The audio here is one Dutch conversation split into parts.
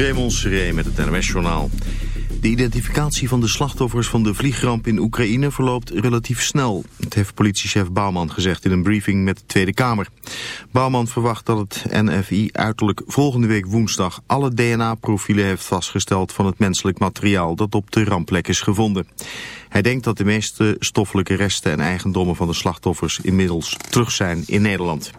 Raymond Seré met het NMS-journaal. De identificatie van de slachtoffers van de vliegramp in Oekraïne verloopt relatief snel. Dat heeft politiechef Bouwman gezegd in een briefing met de Tweede Kamer. Bouwman verwacht dat het NFI uiterlijk volgende week woensdag alle DNA-profielen heeft vastgesteld van het menselijk materiaal dat op de rampplek is gevonden. Hij denkt dat de meeste stoffelijke resten en eigendommen van de slachtoffers inmiddels terug zijn in Nederland.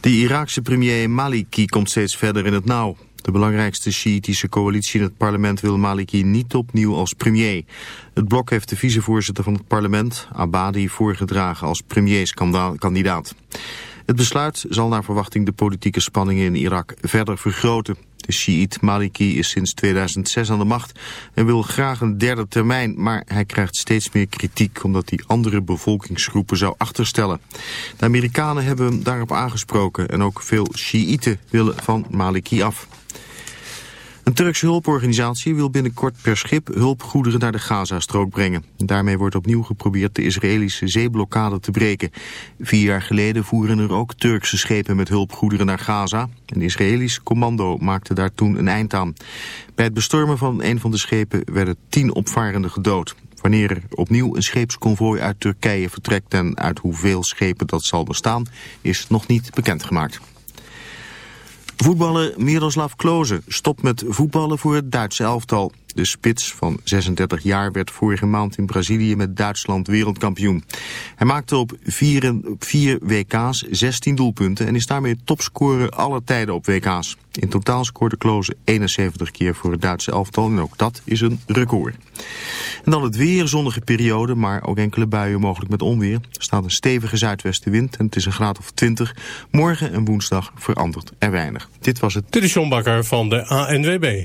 De Iraakse premier Maliki komt steeds verder in het nauw. De belangrijkste Sjiitische coalitie in het parlement wil Maliki niet opnieuw als premier. Het blok heeft de vicevoorzitter van het parlement, Abadi, voorgedragen als premierskandidaat. Het besluit zal naar verwachting de politieke spanningen in Irak verder vergroten. De Shiït Maliki is sinds 2006 aan de macht en wil graag een derde termijn, maar hij krijgt steeds meer kritiek omdat hij andere bevolkingsgroepen zou achterstellen. De Amerikanen hebben hem daarop aangesproken en ook veel Shiiten willen van Maliki af. Een Turkse hulporganisatie wil binnenkort per schip hulpgoederen naar de Gazastrook brengen. Daarmee wordt opnieuw geprobeerd de Israëlische zeeblokkade te breken. Vier jaar geleden voeren er ook Turkse schepen met hulpgoederen naar Gaza. Een Israëlisch commando maakte daar toen een eind aan. Bij het bestormen van een van de schepen werden tien opvarenden gedood. Wanneer er opnieuw een scheepsconvooi uit Turkije vertrekt en uit hoeveel schepen dat zal bestaan, is nog niet bekendgemaakt. Voetballer Miroslav Klose stopt met voetballen voor het Duitse elftal. De spits van 36 jaar werd vorige maand in Brazilië met Duitsland wereldkampioen. Hij maakte op vier, WK's 16 doelpunten en is daarmee topscorer aller tijden op WK's. In totaal scoorde Klose 71 keer voor het Duitse elftal en ook dat is een record. En dan het weer, zonnige periode, maar ook enkele buien mogelijk met onweer. Er staat een stevige zuidwestenwind en het is een graad of 20. Morgen en woensdag verandert er weinig. Dit was het. Dit is John Bakker van de ANWB.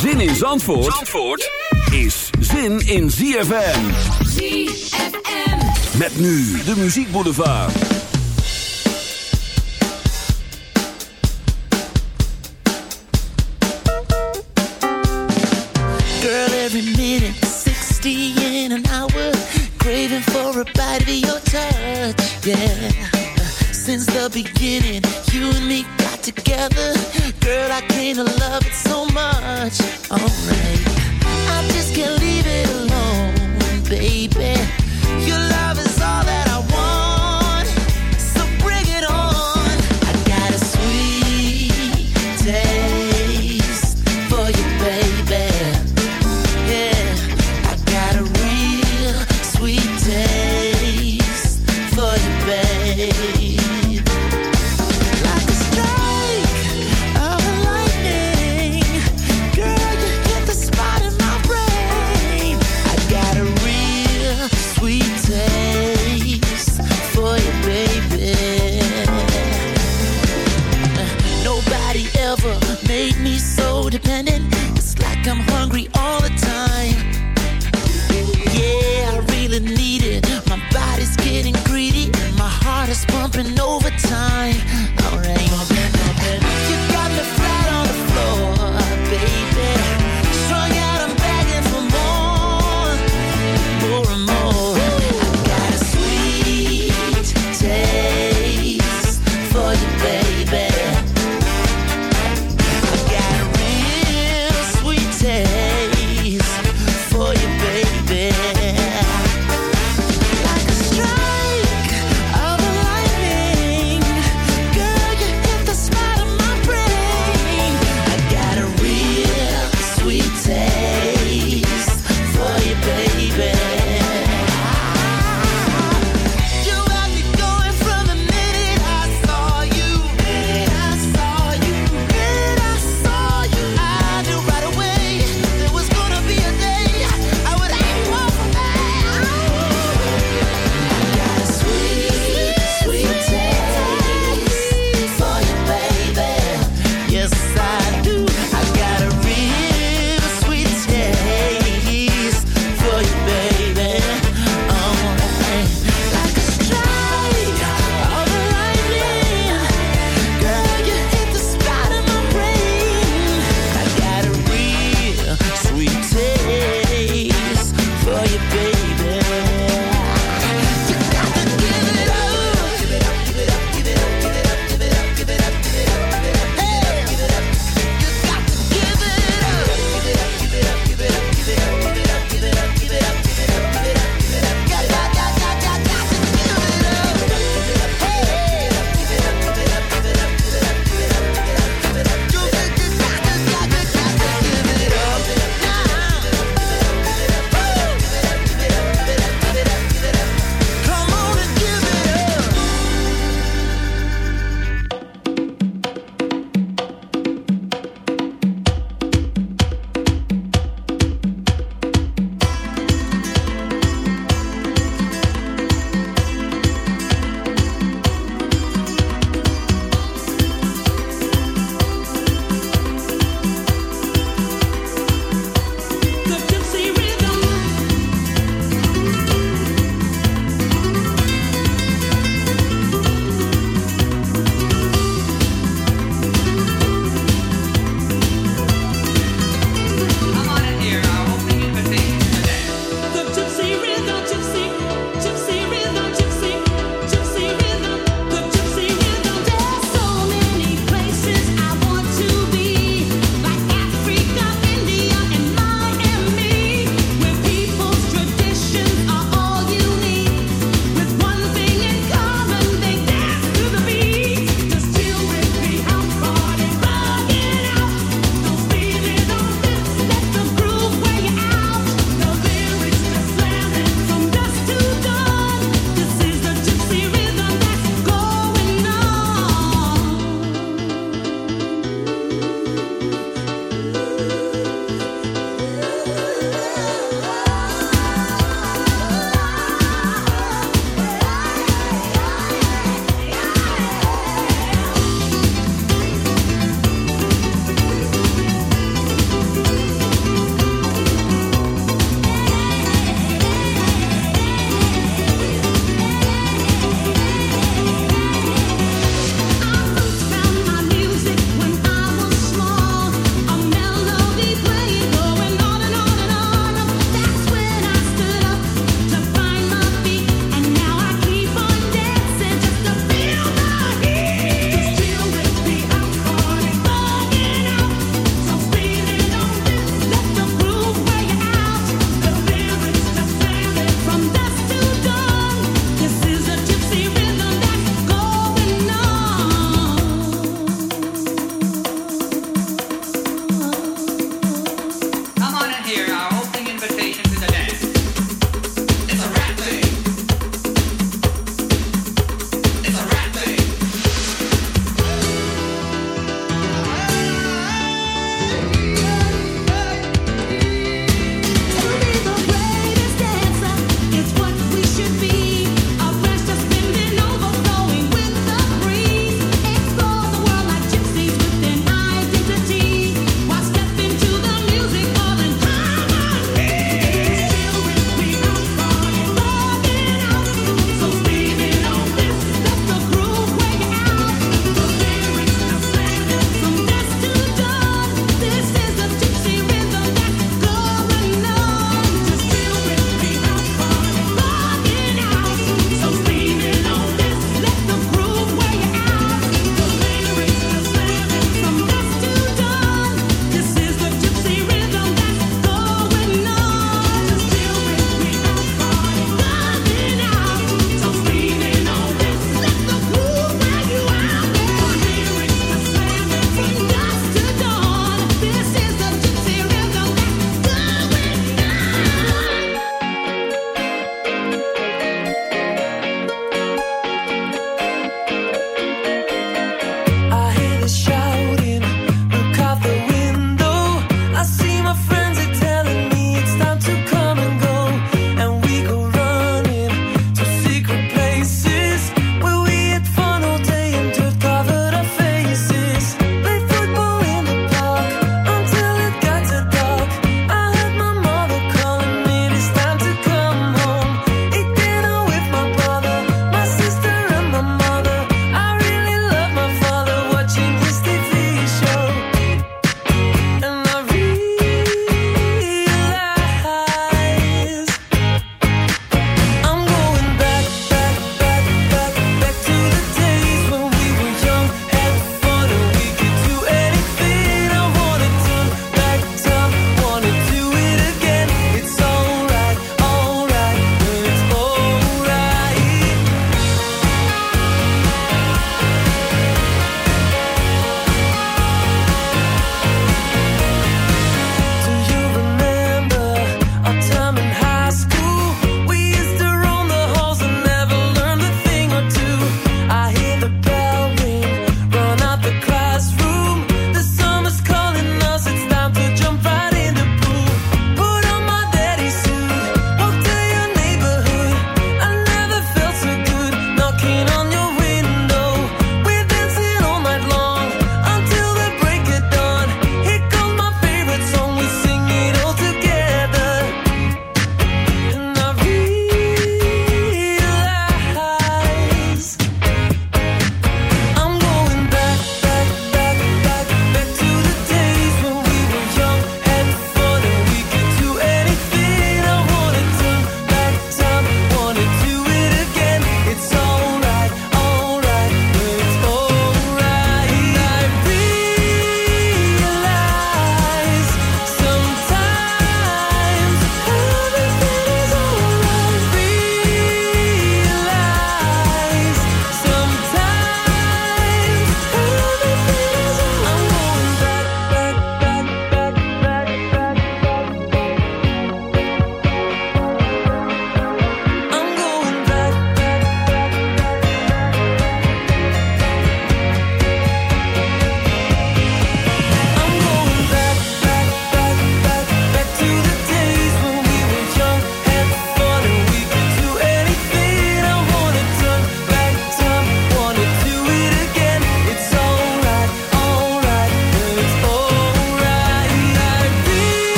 Zin in Zandvoort, Zandvoort is zin in ZFM. ZFM. Met nu de muziekboulevard. Girl, every minute, 60 in an hour. Craving for a bite of your touch, yeah. Since the beginning, you and me got together.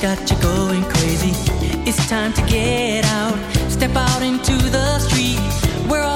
got you going crazy. It's time to get out, step out into the street. We're all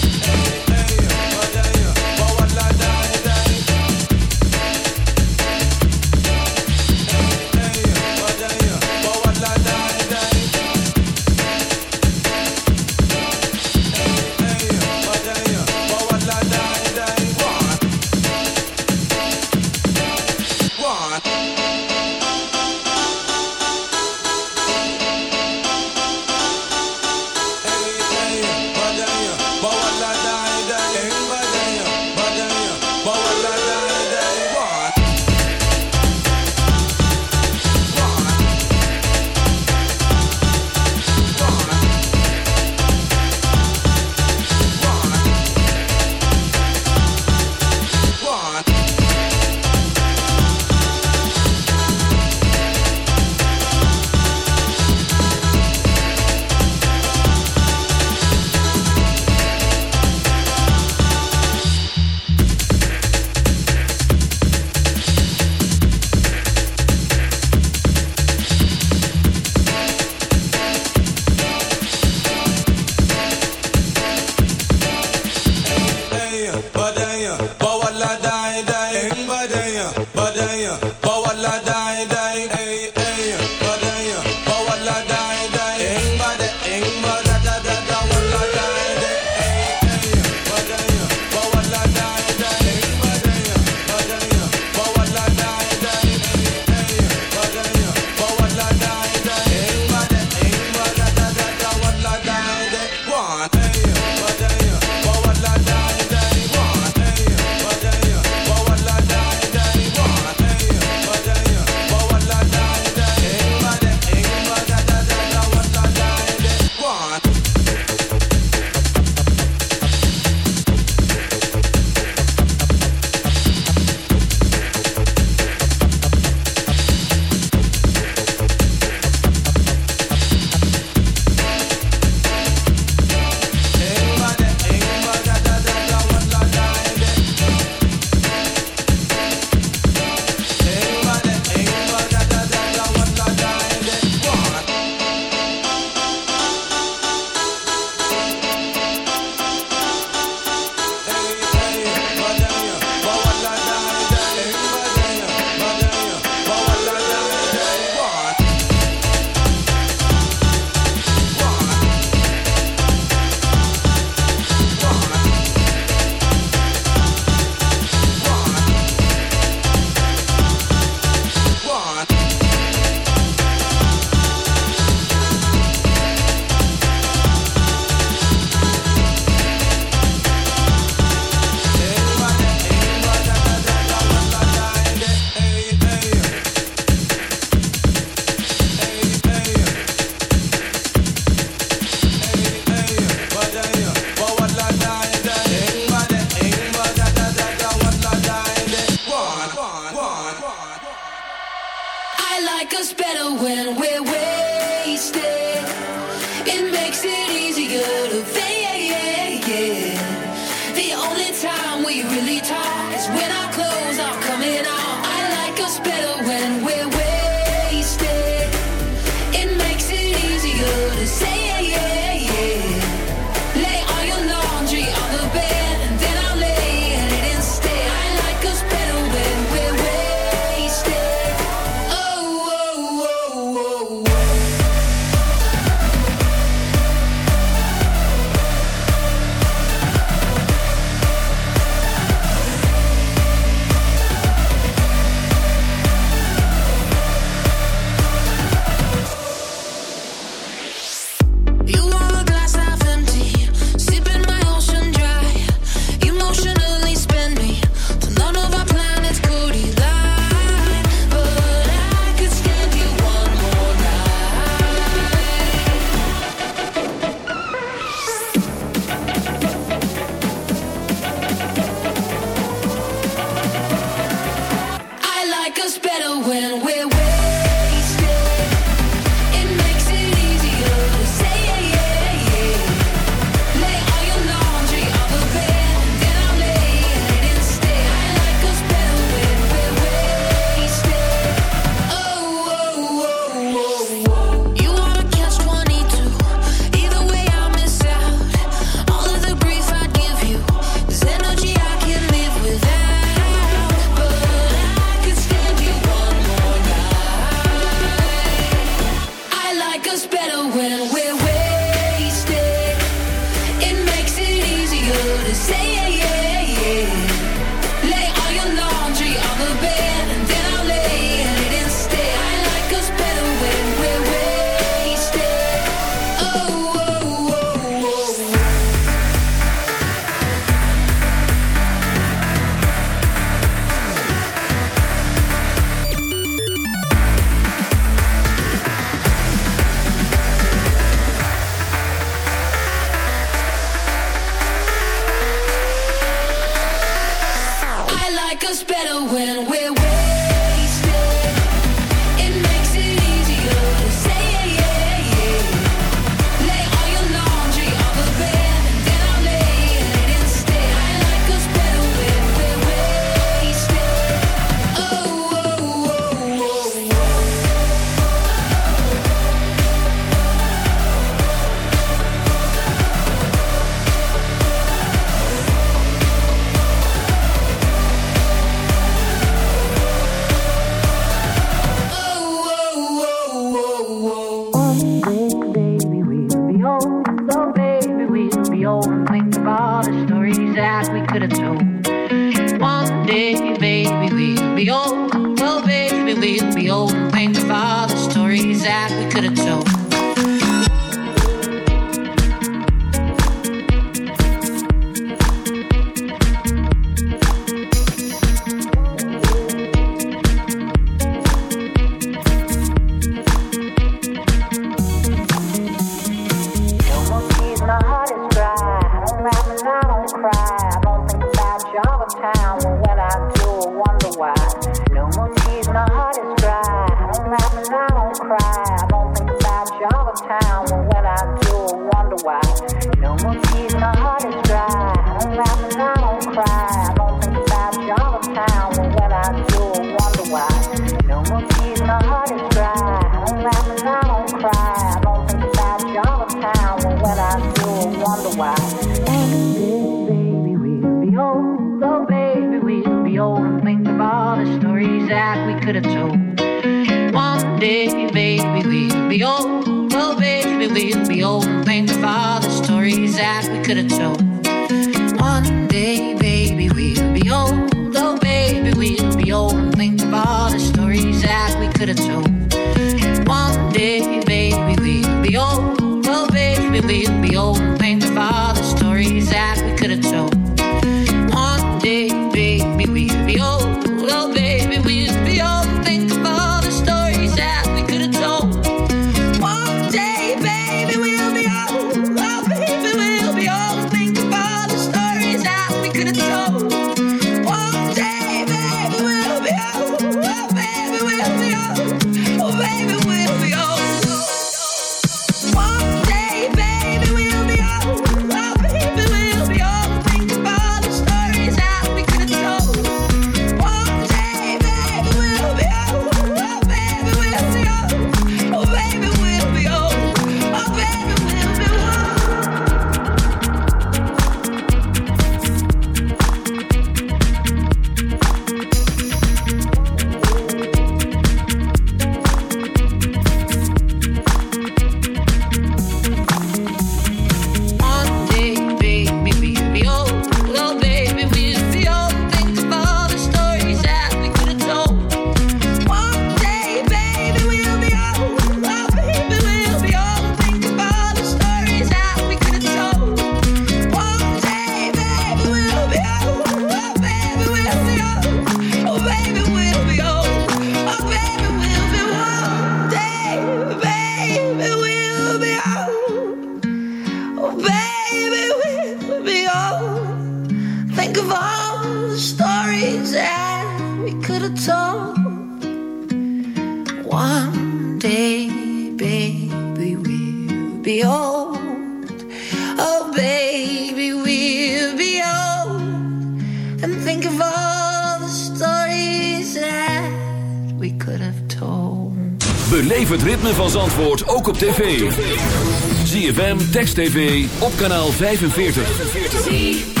TV, op kanaal 45.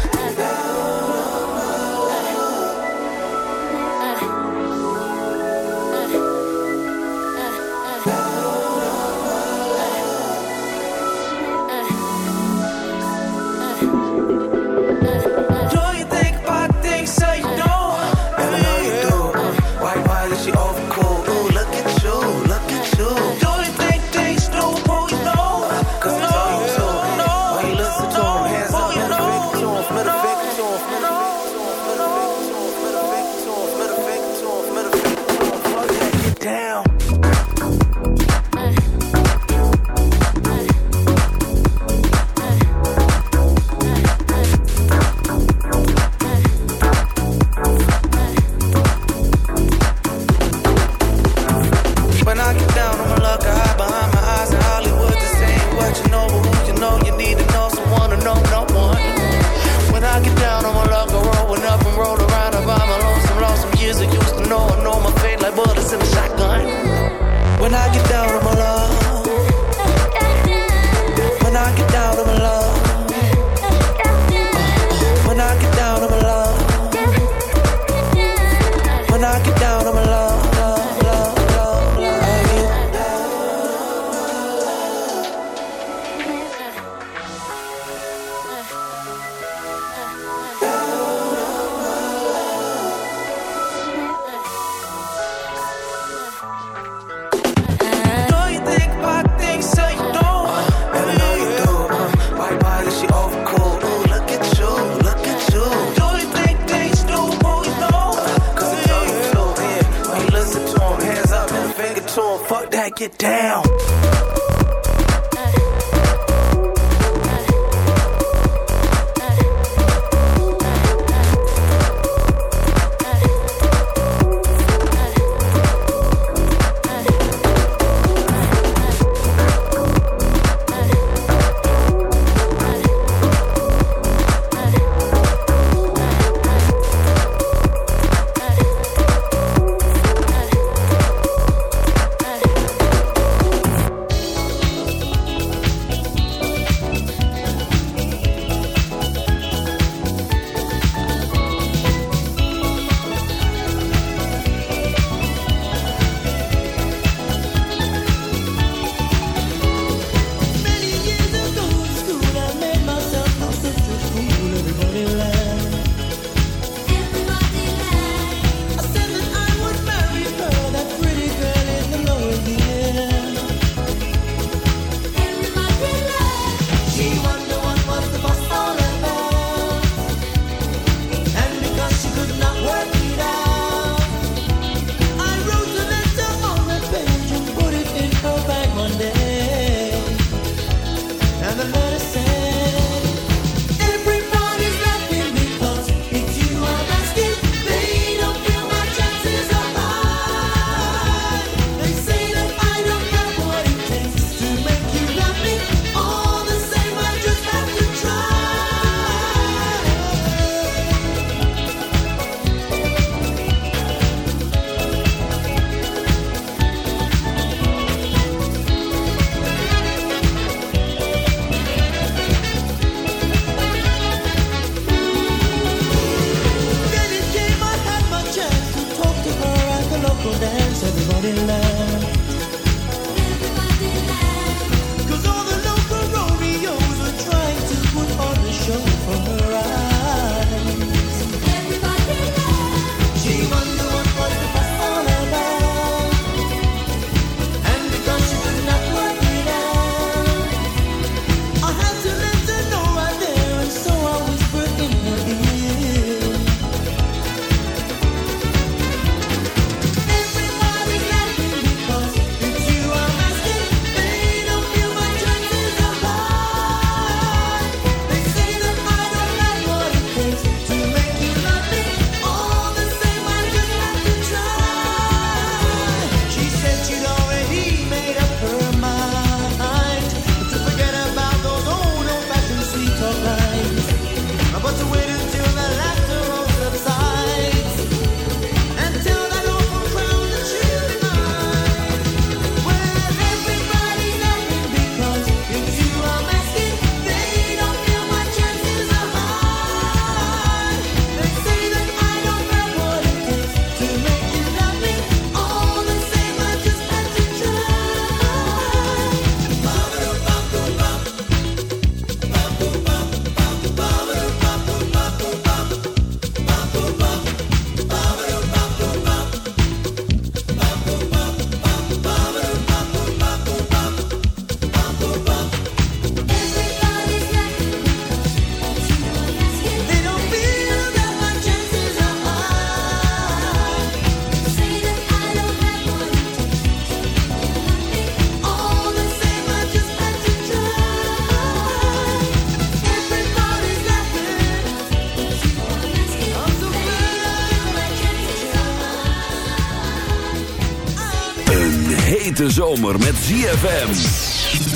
De zomer met ZFM.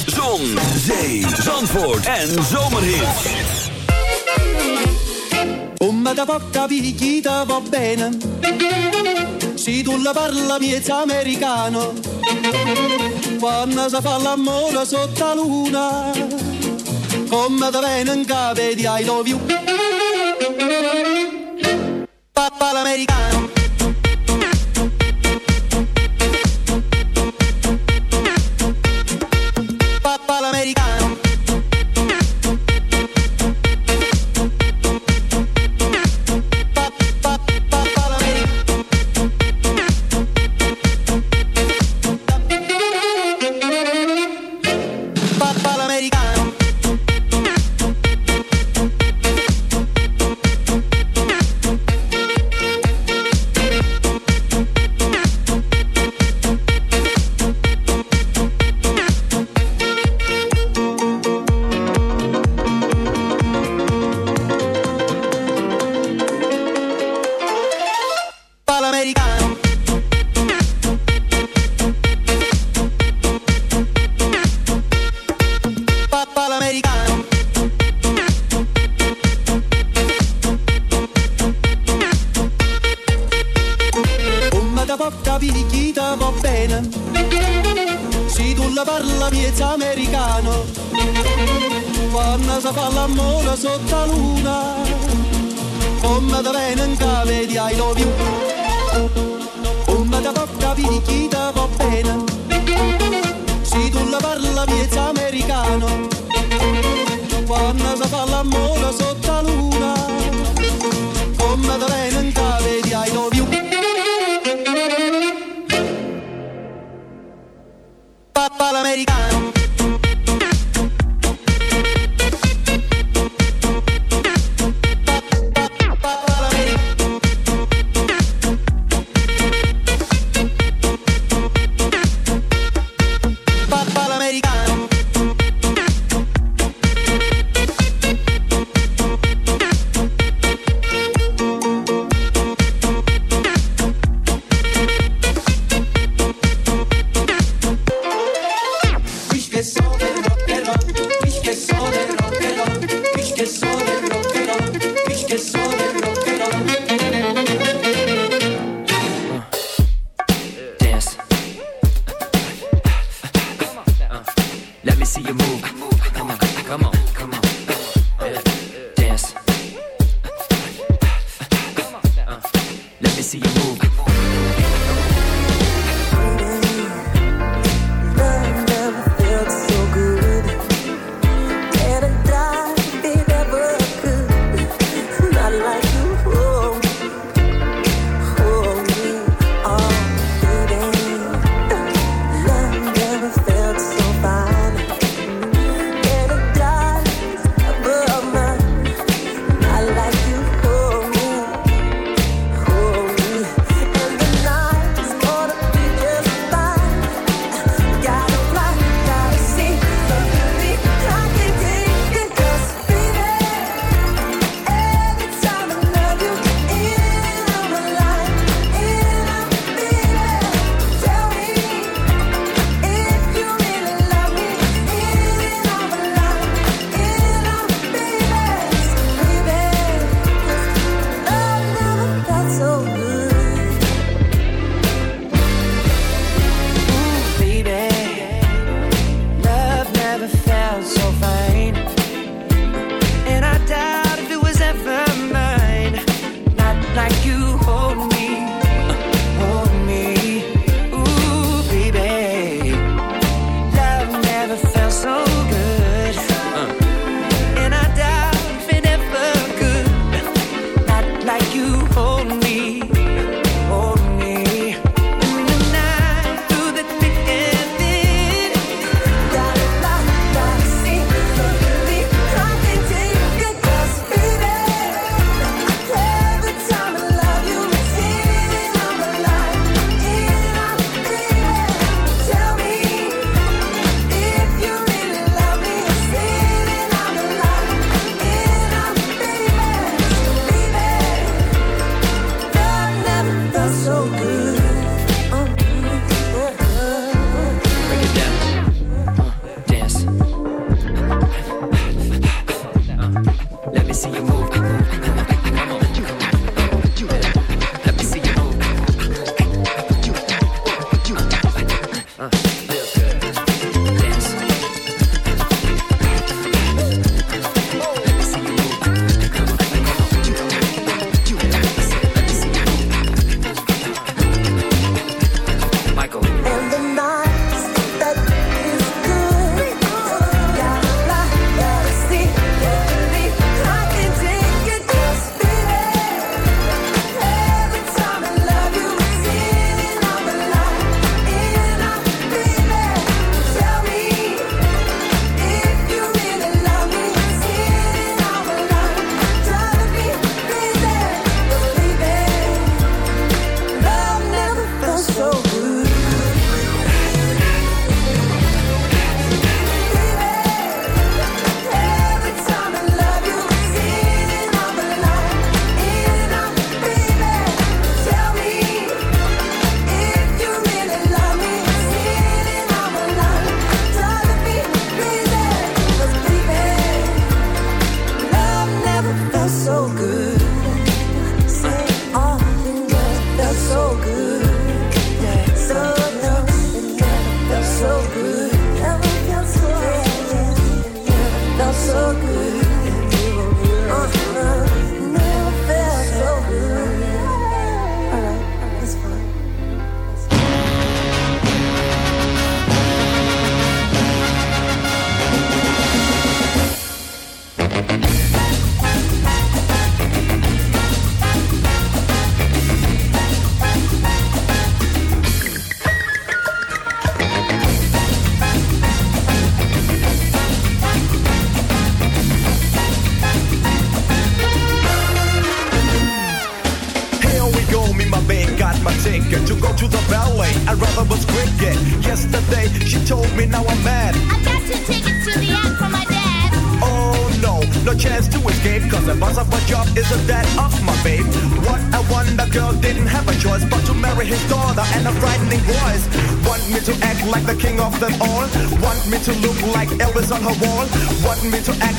Zon, zee, zandvoort en zomerhit. Come da porta picchita va bene. Si tu la parla miezza americano. Quando si fa l'amore sotto luna, luna. Come da venen cave di I love you. americano.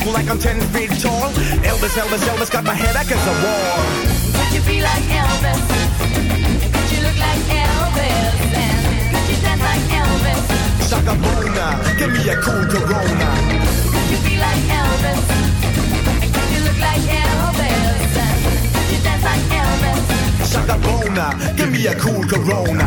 Me like I'm 10 feet tall? Elvis, Elvis, Elvis got my head against the wall. Could you be like Elvis? Could you look like Elvis? And could you dance like Elvis? Shaka Bona, give me a cool Corona. Could you be like Elvis? And could you look like Elvis? And could you dance like Elvis? Shaka Bona, give me a cool Corona.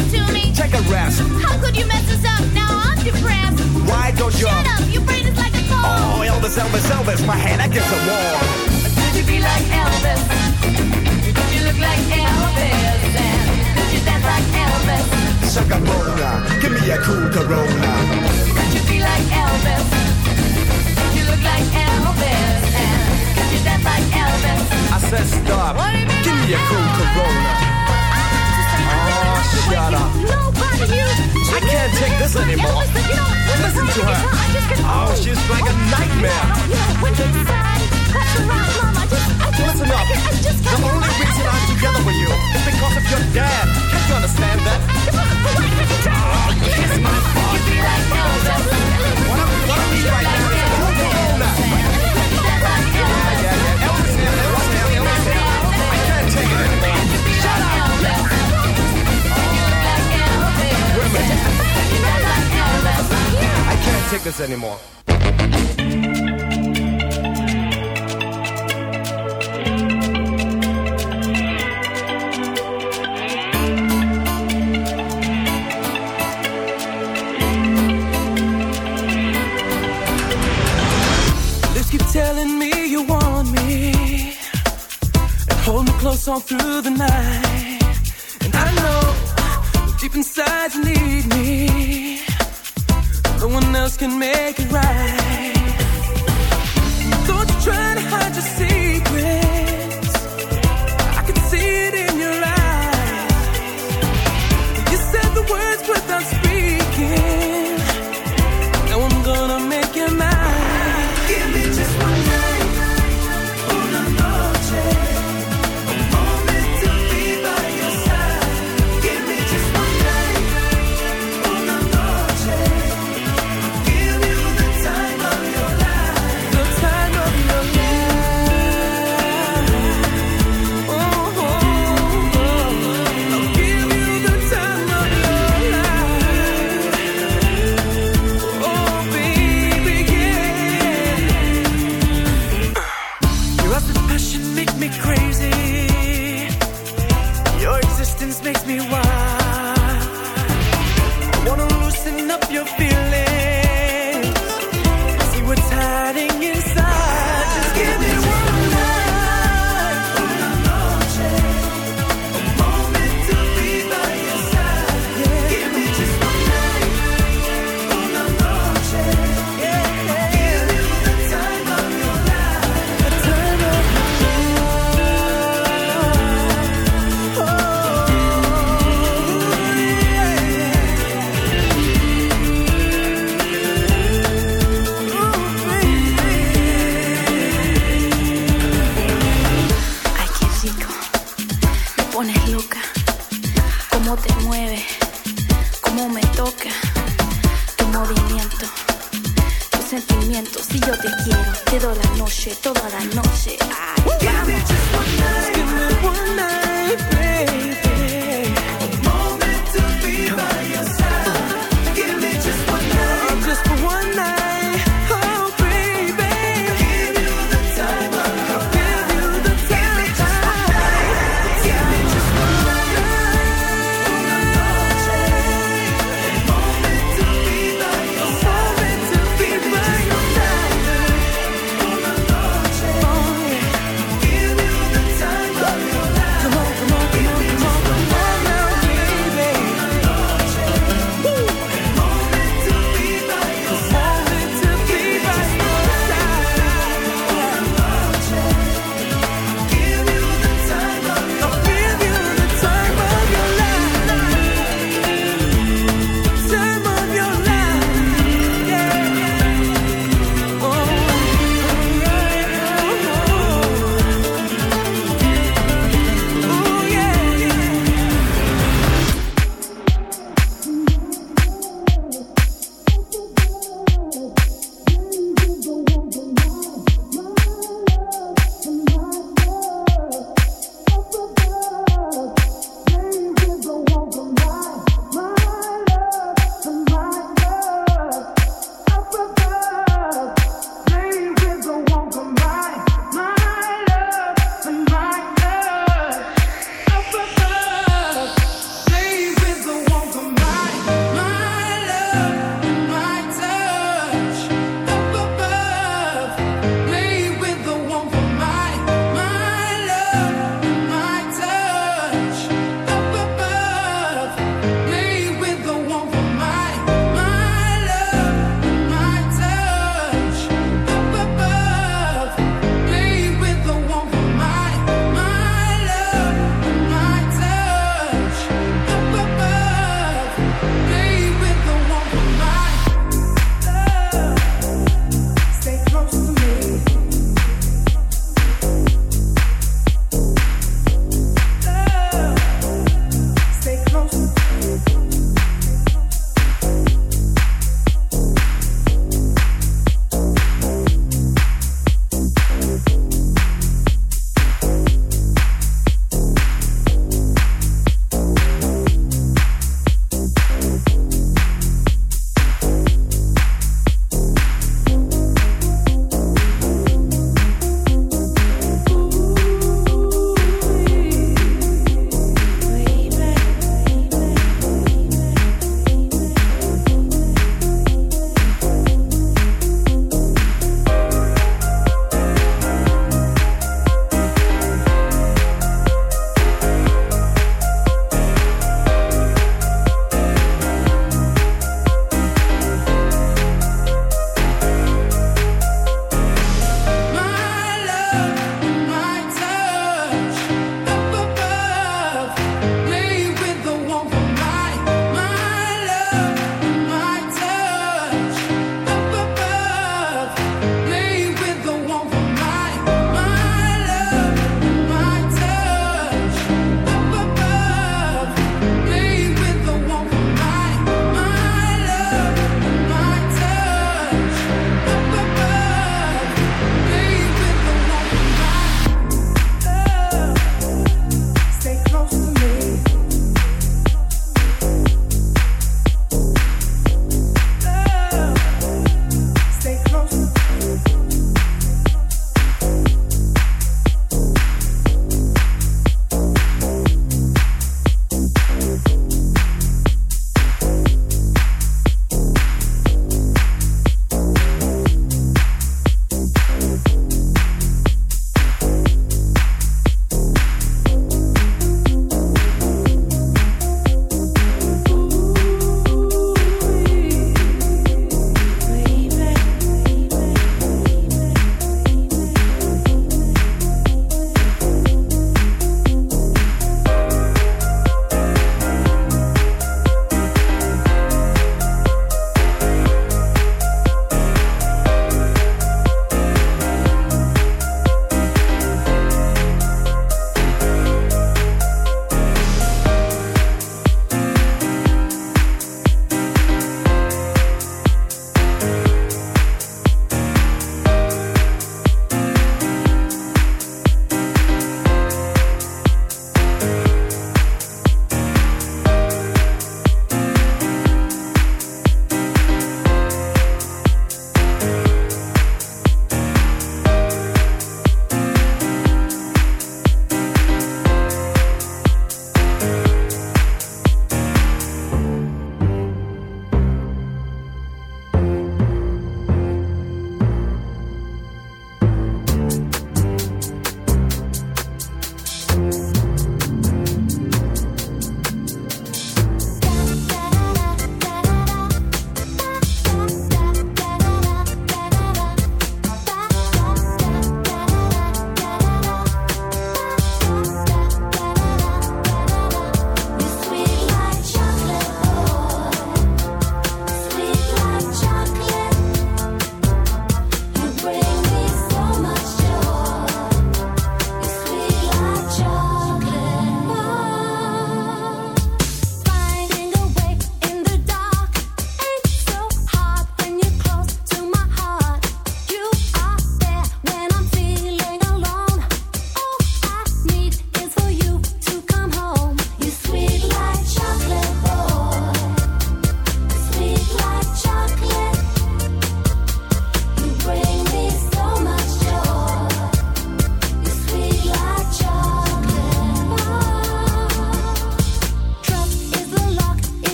Take a rest. How could you mess us up? Now I'm depressed. Why don't you? Shut up, your brain is like a car. Oh, Elvis, Elvis, Elvis, my hand against the wall. Could you be like Elvis? Could you look like Elvis? And could you dance like Elvis? Shaka Bona, give me a cool Corona. Could you be like Elvis? Could you look like Elvis? And could you dance like Elvis? I said stop. Give me a cool Corona. Shut up. I can't take this anymore. Listen to her. Oh, she's like a nightmare. Listen up. The only reason I'm together with you is because of your dad. Can't you understand that? Ah, oh, kiss my butt. What I need right now take this anymore. Telling me you want me and hold me close on through the night. And I know deep inside you need me. No one else can make it right.